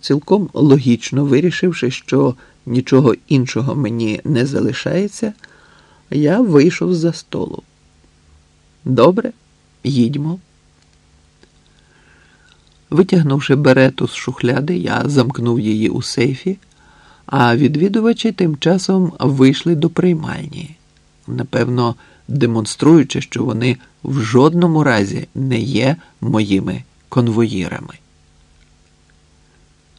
цілком логічно вирішивши, що нічого іншого мені не залишається, я вийшов з-за столу. Добре, їдьмо. Витягнувши берету з шухляди, я замкнув її у сейфі, а відвідувачі тим часом вийшли до приймальні, напевно, демонструючи, що вони в жодному разі не є моїми конвоїрами.